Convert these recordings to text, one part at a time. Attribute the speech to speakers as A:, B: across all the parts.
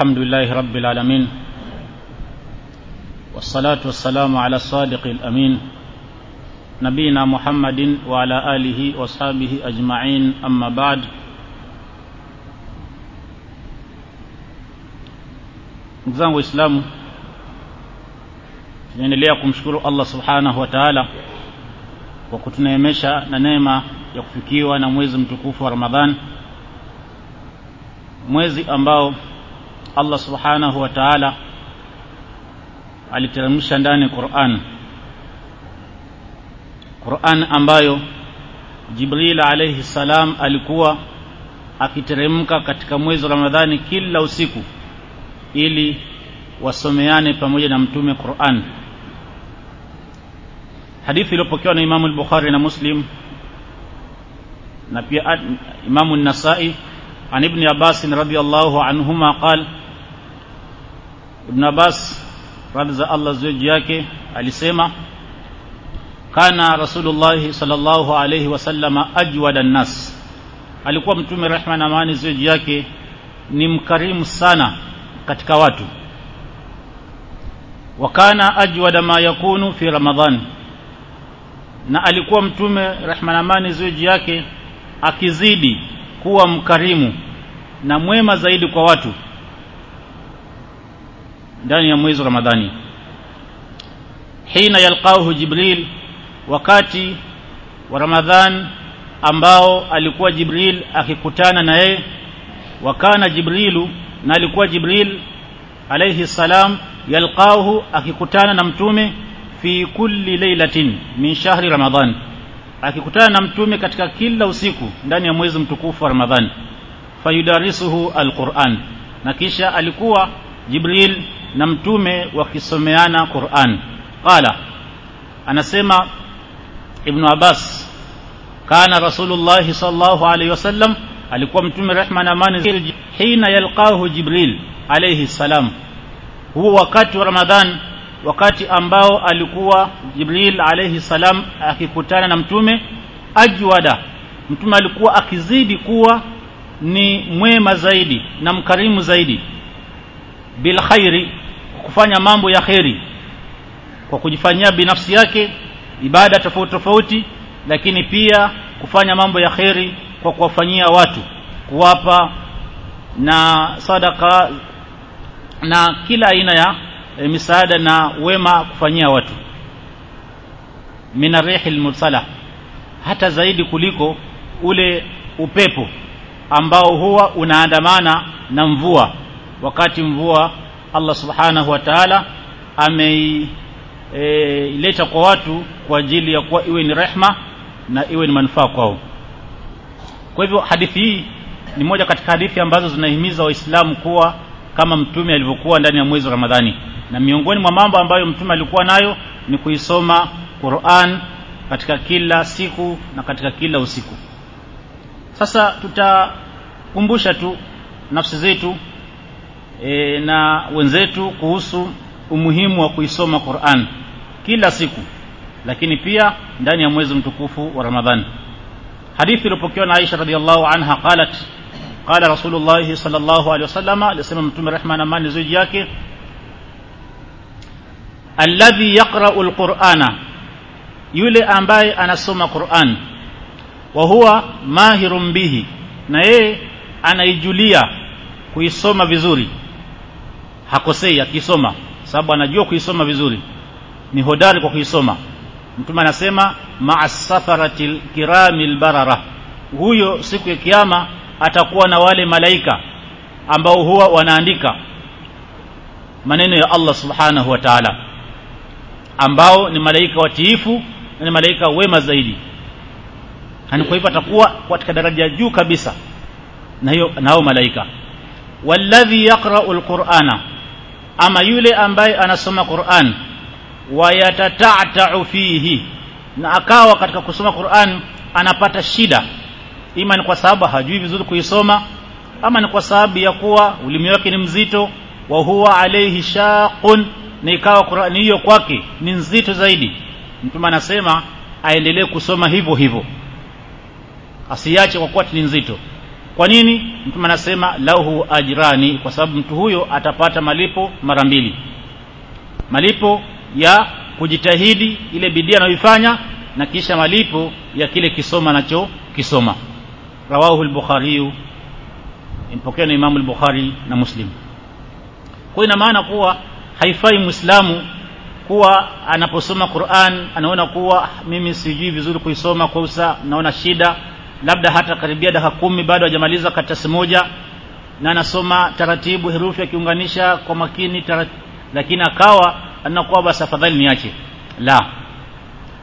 A: الحمد لله رب العالمين والصلاة والسلام على الصادق الأمين نبينا محمد وعلى آله وصحبه أجمعين. أما بعد نزام الإسلام من ليكم شكر الله سبحانه وتعالى وكتنا يمشى ننام يكفيكي ونمويز متكوف رمضان mwezi ambao Allah subhanahu wa ta'ala aliteremsha ndani Qur'an. Qur'an ambayo Jibril alayhi salam alikuwa akiteremka katika mwezi wa Ramadhani kila usiku ili wasomeane pamoja na mtume Qur'an. Hadithi iliyopokewa na Imamu al-Bukhari na Muslim na pia Imamu an-Nasa'i an Ibn Abbas radhiyallahu anhuma qala Ibn Abbas radhi za Allah juu yake alisema kana Rasulullah sallallahu alayhi wasallam ajwada nas alikuwa mtume rahma na amani juu yake ni mkarimu sana katika watu. Wakana ajwada ma yakunu fi ramadhan na alikuwa mtume rahma na amani juu yake akizidi kuwa mkarimu na mwema zaidi kwa watu ndani ya mwezi ramadhani. Hina yalqahu jibril wakati wa ramadhan ambao alikuwa jibril akikutana na yeye wakana jibrilu na alikuwa jibril alayhi salam yalqahu akikutana na mtume fi kulli lailatin min shahri ramadhan. Akikutana na mtume katika kila usiku ndani ya mwezi mtukufu wa ramadhan. Fayudarisuhu alquran. Na kisha alikuwa jibril na mtume wakisomeana quran. Qala anasema ibn abbas kana rasulullah sallallahu alaihi wasallam alikuwa mtume rehma na amani hina yalqahu jibril alayhi salam. Huo wakati wa ramadhan wakati ambao alikuwa jibril alayhi salam akikutana na mtume ajwada. Mtume alikuwa akizidi kuwa ni mwema zaidi na mkarimu zaidi. Bil khairi kufanya mambo ya kheri kwa kujifanyia binafsi yake ibada tofauti tofauti lakini pia kufanya mambo ya kheri kwa kuwafanyia watu kuwapa na sadaka na kila aina ya e, misaada na wema kufanyia watu. Min arrihi lmursala hata zaidi kuliko ule upepo ambao huwa unaandamana na mvua. Wakati mvua Allah subhanahu wa ta'ala ameileta e, kwa watu kwa ajili ya kuwa iwe ni rehma na iwe ni manufaa kwao. Kwa hivyo hadithi hii ni moja katika hadithi ambazo zinahimiza waislamu kuwa kama mtume alivyokuwa ndani ya mwezi wa ramadhani. Na miongoni mwa mambo ambayo mtume alikuwa nayo ni kuisoma quran katika kila siku na katika kila usiku. Sasa tutakumbusha tu nafsi zetu e, na wenzetu kuhusu umuhimu wa kuisoma quran kila siku lakini pia ndani ya mwezi mtukufu wa ramadhani. Hadithi iliyopokewa na aisha radhiallahu anha qalat qala rasulullah sallallahu alaihi wasallam alisema mtume rehma na amani zuji yake alladhi yaqra'u alqur'ana yule ambaye anasoma Qur'an wa huwa mahirun bihi na yeye anaijulia kuisoma vizuri hakosei akisoma. Sababu anajua kuisoma vizuri. Ni hodari kwa kuisoma. Mtume anasema maasafaratil kiramil barara huyo siku ya kiyama atakuwa na wale malaika ambao huwa wanaandika maneno ya Allah subhanahu wa ta'ala ambao ni malaika watiifu na ni malaika wema zaidi. Yani kwa hivyo atakuwa katika daraja juu kabisa na hiyo nao malaika. Walladhi yaqra'u alqur'ana ama yule ambaye anasoma Qur'an wayatata'ta'u fihi na akawa katika kusoma Qur'an anapata shida. Ima ni kwa sababu hajui vizuri kuisoma ama ni kwa sababu ya kuwa ulimi wake ni mzito wa huwa alayhi shaqun na ikawa Qur'ani hiyo kwake ni nzito zaidi. Mtume anasema aendelee kusoma hivyo hivyo. Asiache kwa kuwa ni nzito kwa nini? Mtume anasema lahu ajrani kwa sababu mtu huyo atapata malipo mara mbili. Malipo ya kujitahidi ile bidii anayoifanya na kisha malipo ya kile kisoma nacho kisoma rawahu al-bukhari impokea na imamu al-bukhari na muslim. Kwa ina maana kuwa haifai muislamu kuwa anaposoma Qur'an anaona kuwa mimi sijui vizuri kuisoma kwa usa naona shida labda hata karibia dakika kumi bado hajamaliza katasi moja na anasoma taratibu herufi akiunganisha kwa makini lakini akawa anakuwa basi afadhali niache la.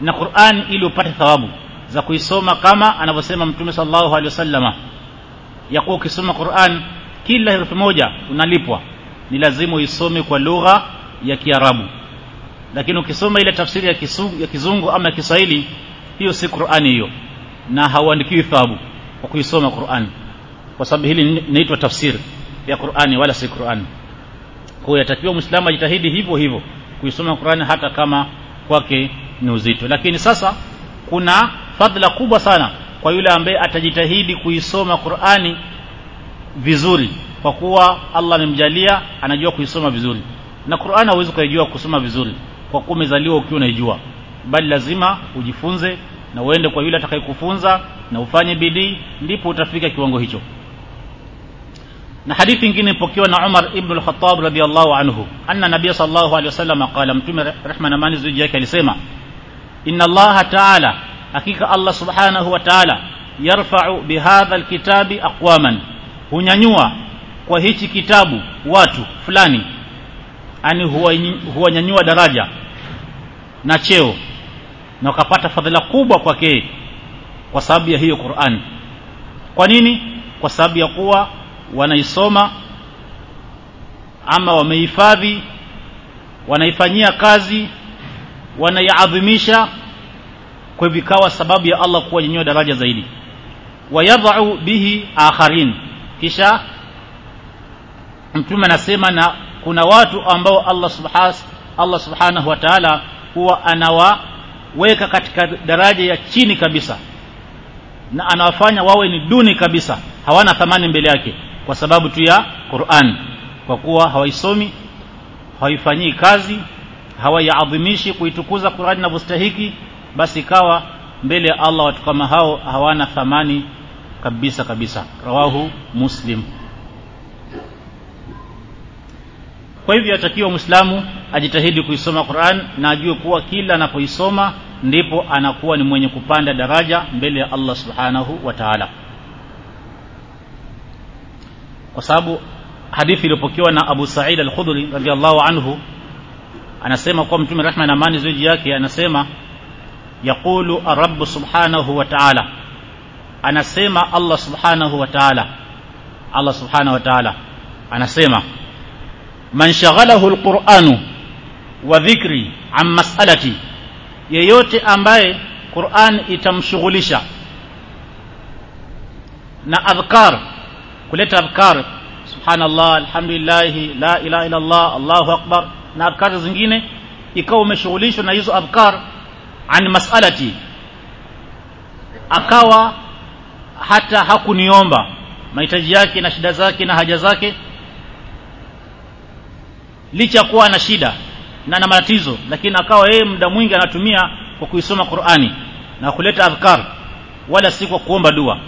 A: Na Qur'an ili upate thawabu za kuisoma kama anavyosema Mtume sallallahu alaihi wasallama ya kuwa ukisoma Qur'an kila herufi moja unalipwa. Ni lazima uisome kwa lugha ya Kiarabu. Lakini ukisoma ile tafsiri ya kizungu ama ya Kiswahili hiyo si Qur'ani hiyo na hauandikiwi thawabu kwa kuisoma Qur'an. Kwa sababu hili inaitwa tafsir ya Qur'ani wala si Qur'an kwa yatakiwa Muislamu ajitahidi hivyo hivyo kuisoma Qur'ani hata kama kwake ni uzito. Lakini sasa kuna fadhila kubwa sana kwa yule ambaye atajitahidi kuisoma Qur'ani vizuri kwa kuwa Allah amemjalia anajua kuisoma vizuri. Na Qur'ani hauwezi kujua kusoma vizuri kwa kuwa umezaliwa ukiwa unaijua. Bali lazima ujifunze na uende kwa yule atakayekufunza na ufanye bidii ndipo utafika kiwango hicho. Na hadithi nyingine ipokewa na Umar ibn al-Khattab radiyallahu anhu. Anna nabiy sallallahu alayhi wasallam qala mtume rehma na amani ziji yake alisema inna Allah ta'ala hakika Allah subhanahu wa ta'ala yarfa'u bihadha alkitabi aqwaman hunyanyua kwa hichi kitabu watu fulani ani huwanyanyua daraja na cheo na ukapata fadhila kubwa kwake kwa sababu ya hiyo Qur'an. Kwa nini? Kwa sababu ya kuwa wanaisoma ama wamehifadhi wanaifanyia kazi wanaiadhimisha kwa vikawa sababu ya Allah kuwa kuwanyanyua daraja zaidi. Wayadhau bihi akharin. Kisha mtume anasema na kuna watu ambao Allah subhanahu Allah subhanahu wa ta'ala huwa anawaweka katika daraja ya chini kabisa. Na anawafanya wawe ni duni kabisa. Hawana thamani mbele yake kwa sababu tu ya Qur'an. Kwa kuwa hawaisomi hawaifanyii kazi hawaiadhimishi kuitukuza Qur'an inavyostahiki basi ikawa mbele ya Allah watu kama hao hawana thamani kabisa kabisa. Rawahu muslim kwa hivyo atakiwa muislamu ajitahidi kuisoma Qur'an na ajue kuwa kila anapoisoma ndipo anakuwa ni mwenye kupanda daraja mbele ya Allah subhanahu wa ta'ala. Kwa sababu hadithi iliyopokewa na Abu Sa'id al-Khudri radhiyallahu anhu anasema kwa mtume rehma na amani ziji yake anasema yaqulu ar-rabb subhanahu wa ta'ala. Anasema Allah subhanahu wa ta'ala. Allah subhanahu wa ta'ala. Anasema man shaghalahu alquranu wa dhikri an mas'alati yeyote ambaye Qur'an itamshughulisha na adhkar kuleta adhkar subhanallah alhamdulillah la ilaha illa Allah Allahu akbar na adhkar zingine ikawa umeshughulishwa na hizo adhkar an mas'alati akawa hata hakuniomba mahitaji yake na shida zake na haja zake licha kuwa na shida na na matatizo lakini akawa yeye muda mwingi anatumia kwa kuisoma Qur'ani na kuleta adhkar wala si kwa kuomba dua.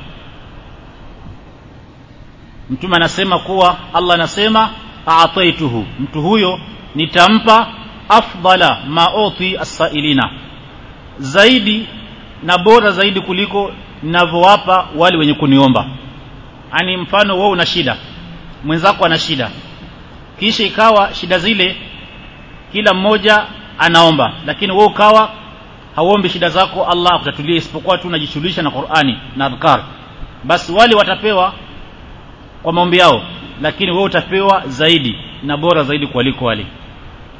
A: Mtume anasema kuwa Allah anasema a'taituhu. Mtu huyo nitampa afdala ma'uti as-sailina zaidi na bora zaidi kuliko ninavyowapa wale wenye kuniomba. Ani mfano wewe una shida mwenzako ana shida kisha ikawa shida zile kila mmoja anaomba. Lakini wewe ukawa hauombi shida zako Allah akutatulia isipokuwa tu unajishughulisha na Qur'ani na adhkar. Basi wale watapewa kwa maombi yao lakini wewe utapewa zaidi na bora zaidi kuliko wale.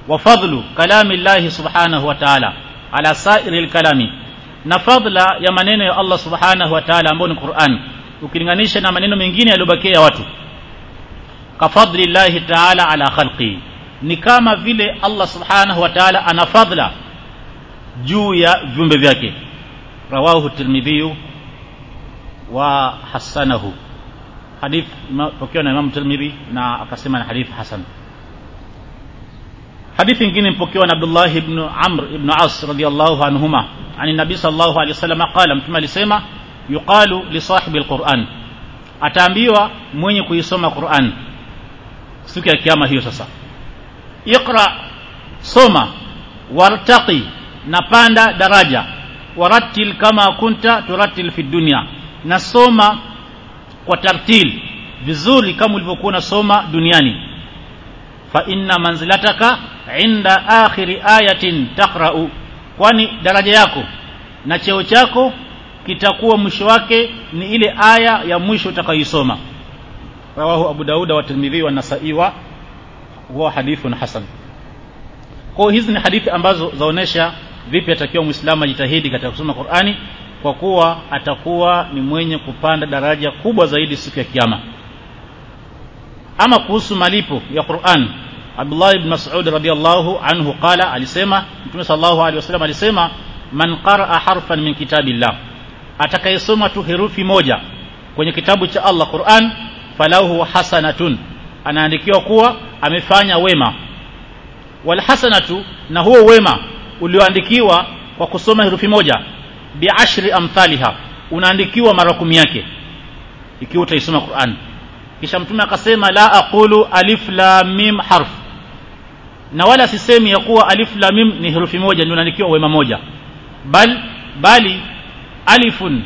A: Wa fadlu kalami Allah subhanahu wa ta'ala ala sa'iril kalami na fadla ya maneno ya Allah subhanahu wa ta'ala ambayo ni Qur'an. Ukilinganisha na maneno mengine yaliyobakia ya watu كفضل الله تعالى على خلقي نكاما فيلي الله سبحانه وتعالى أنا فضل جويا جنب بيكي رواه الترمذي وحسنه. حديث فكيونا إمام الترمذي نا أقسم على حديث حسن. حديث إنكين فكيونا عبد الله بن عمرو بن عاص رضي الله عنهما. عن النبي صلى الله عليه وسلم قال مثل ثم لسيما يقال لصاحب القرآن. أتعبيوا مويني كيسوم القرآن القرآن siku ya kiyama hiyo sasa. Iqra soma wartaqi na panda daraja. Warattil kama kunta turattil fi dunya. Na soma kwa tartil vizuri kama ulivyokuwa unasoma duniani. Fa inna manzilataka inda akhiri ayatin taqra'u. Kwani daraja yako na cheo chako kitakuwa mwisho wake ni ile aya ya mwisho utakayoisoma rawahu abu dauda wa tirmidhi wa nasai wa huwa hadithun hasan. Kwa hizi ni hadithi ambazo zaonesha vipi atakiwa muislamu ajitahidi katika kusoma Qur'ani kwa kuwa atakuwa ni mwenye kupanda daraja kubwa zaidi siku ya kiyama. Ama kuhusu malipo ya Qur'an Abdullah ibn Mas'ud radiyallahu anhu qala alisema Mtume sallallahu alaihi wasallam alisema man qaraa harfan min kitabillah. Atakayesoma tu herufi moja kwenye kitabu cha Allah Qur'an falahu hasanatun. Anaandikiwa kuwa amefanya wema. Wal hasanatu na huo wema ulioandikiwa kwa kusoma herufi moja biashri amthaliha unaandikiwa mara kumi yake ikiwa utaisoma Qur'an. Kisha mtume akasema la aqulu alif lam mim harf. Na wala sisemi ya kuwa alif lam mim ni herufi moja ndio unaandikiwa wema moja. Bal bali alifun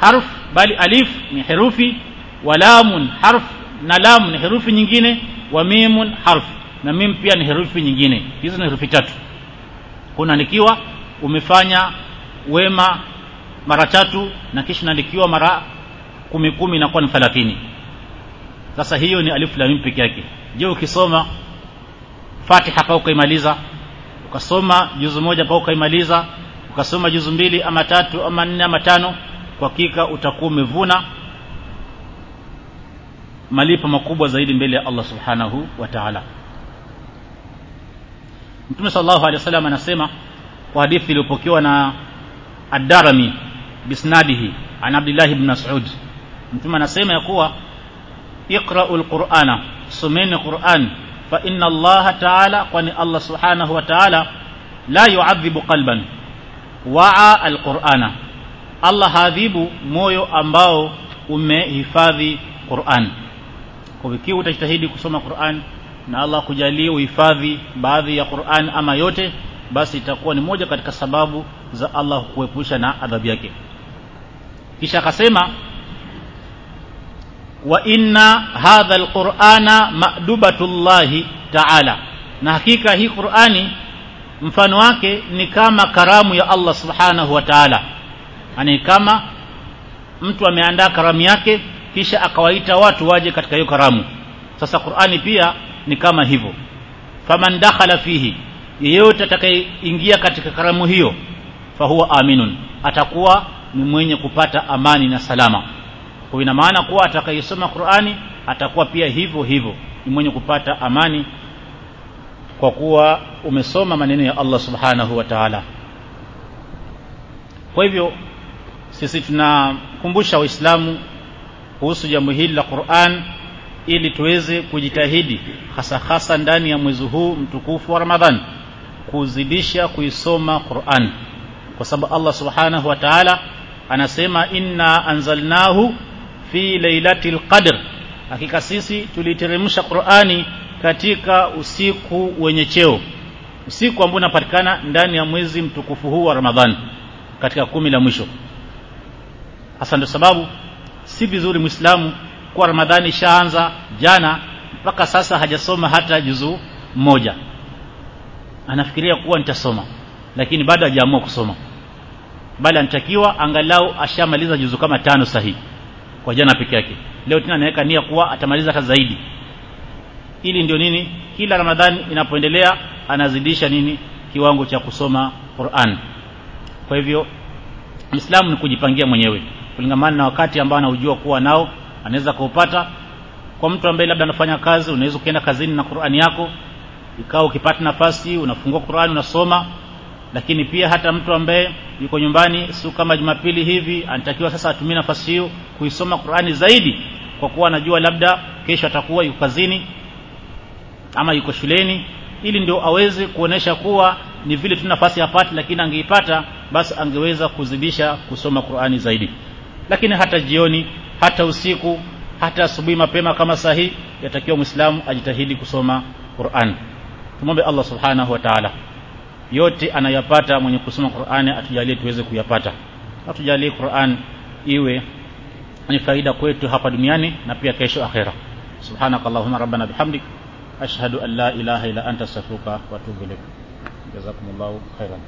A: harf bali alif ni herufi wa lamun harf na lam ni herufi nyingine wa mimun harf na mim pia ni herufi nyingine. Hizo ni herufi tatu. Kunaandikiwa umefanya wema mara tatu na kisha naandikiwa mara kumi kumi inakuwa ni 30 sasa hiyo ni alifu lam mim peke yake. Je ukisoma Fatiha pa ukaimaliza ukasoma juzu moja pa ukaimaliza ukasoma juzu mbili ama tatu ama nne ama tano kwa hakika utakuwa umevuna malipo makubwa zaidi mbele ya Allah subhanahu wa ta'ala. Mtume sallallahu alaihi wasallam anasema kwa hadithi iliyopokewa na Ad-Darimi bisnadihi an Abdullah ibn Mas'ud Mtume anasema ya kuwa iqra'ul Qur'ana someni Qur'an fa inna Allah ta'ala kwani Allah subhanahu wa ta'ala la yu'adhibu qalban wa'a al-Qur'ana. Allah hadhibu moyo ambao umehifadhi Qur'an kwa ikiwa utajitahidi kusoma Qur'an na Allah kujalia uhifadhi baadhi ya Qur'an ama yote basi itakuwa ni moja katika sababu za Allah kuepusha na adhabu yake. Kisha akasema wa inna hadha alqur'ana ma'dubatullahi ta'ala. Na hakika hii Qur'ani mfano wake ni kama karamu ya Allah subhanahu wa ta'ala. Yani kama mtu ameandaa karamu yake kisha akawaita watu waje katika hiyo karamu. Sasa Qur'ani pia ni kama hivyo. Faman dakhala fihi yeyote atakayeingia katika karamu hiyo fahuwa aminun atakuwa ni mwenye kupata amani na salama. Kwa ina maana kuwa atakayesoma Qur'ani atakuwa pia hivyo hivyo ni mwenye kupata amani kwa kuwa umesoma maneno ya Allah subhanahu wa ta'ala. Kwa hivyo sisi tunakumbusha waislamu kuhusu jambo hili la Qur'an ili tuweze kujitahidi hasa hasa ndani ya mwezi huu mtukufu wa Ramadhan kuzidisha kuisoma Qur'an. Kwa sababu Allah subhanahu wa ta'ala anasema inna anzalnahu fi lailatul qadr. Hakika sisi tuliteremsha Qur'ani katika usiku wenye cheo. Usiku ambao unapatikana ndani ya mwezi mtukufu huu wa Ramadhan katika kumi la mwisho. Hasa ndio sababu si vizuri muislamu kwa Ramadhani ishaanza jana mpaka sasa hajasoma hata juzu moja. Anafikiria kuwa nitasoma lakini bado hajaamua kusoma. Bali anatakiwa angalau ashamaliza juzu kama tano sahihi kwa jana peke yake. Leo tena anaweka nia kuwa atamaliza hata zaidi. Ili ndio nini? Kila Ramadhani inapoendelea anazidisha nini? Kiwango cha kusoma Qur'an. Kwa hivyo Muislamu ni kujipangia mwenyewe kulingamana na wakati ambao anaujua kuwa nao anaweza kuupata. Kwa mtu ambaye labda anafanya kazi unaweza ukienda kazini na Qur'ani yako ikawa ukipata nafasi unafungua Qur'ani unasoma. Lakini pia hata mtu ambaye yuko nyumbani siku kama Jumapili hivi anatakiwa sasa atumie nafasi hiyo kuisoma Qur'ani zaidi kwa kuwa anajua labda kesho atakuwa yuko kazini ama yuko shuleni. Ili ndio aweze kuonesha kuwa ni vile tu nafasi hapati lakini angeipata basi angeweza kuzidisha kusoma Qur'ani zaidi lakini hata jioni hata usiku hata asubuhi mapema kama sahihi yatakiwa muislamu ajitahidi kusoma Qur'an. Tumombe Allah subhanahu wa ta'ala. Yote anayapata mwenye kusoma Qur'ani atujalie tuweze kuyapata. Atujalie Qur'an iwe ni faida kwetu hapa duniani na pia kesho akhera. Subhanakallahumma rabbana bihamdik. Ashhadu an la ilaha illa anta astaghfiruka wa atubu ilaik jazakumullahu khairan